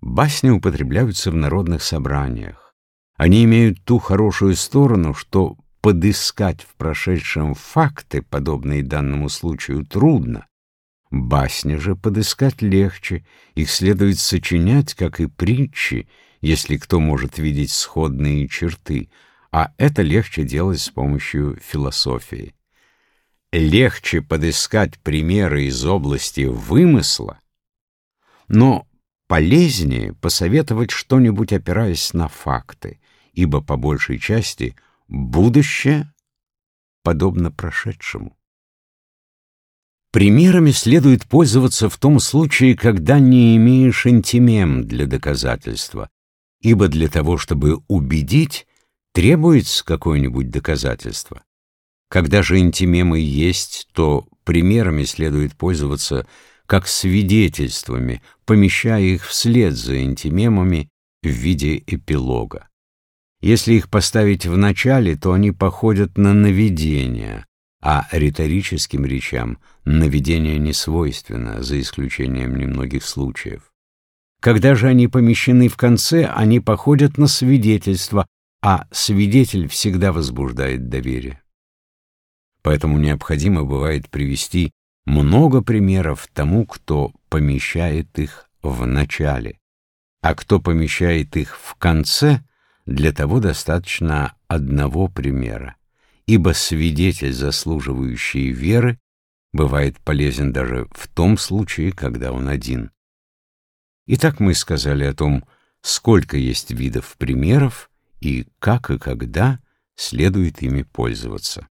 Басни употребляются в народных собраниях. Они имеют ту хорошую сторону, что подыскать в прошедшем факты, подобные данному случаю, трудно. Басни же подыскать легче, их следует сочинять, как и притчи, если кто может видеть сходные черты, а это легче делать с помощью философии. Легче подыскать примеры из области вымысла, но полезнее посоветовать что-нибудь, опираясь на факты, ибо по большей части будущее подобно прошедшему. Примерами следует пользоваться в том случае, когда не имеешь антимем для доказательства, ибо для того, чтобы убедить, требуется какое-нибудь доказательство. Когда же антимемы есть, то примерами следует пользоваться как свидетельствами, помещая их вслед за антимемами в виде эпилога. Если их поставить в начале, то они походят на наведение, а риторическим речам наведение не свойственно, за исключением немногих случаев. Когда же они помещены в конце, они походят на свидетельство, а свидетель всегда возбуждает доверие. Поэтому необходимо бывает привести много примеров тому, кто помещает их в начале, а кто помещает их в конце, для того достаточно одного примера ибо свидетель, заслуживающий веры, бывает полезен даже в том случае, когда он один. Итак, мы сказали о том, сколько есть видов примеров и как и когда следует ими пользоваться.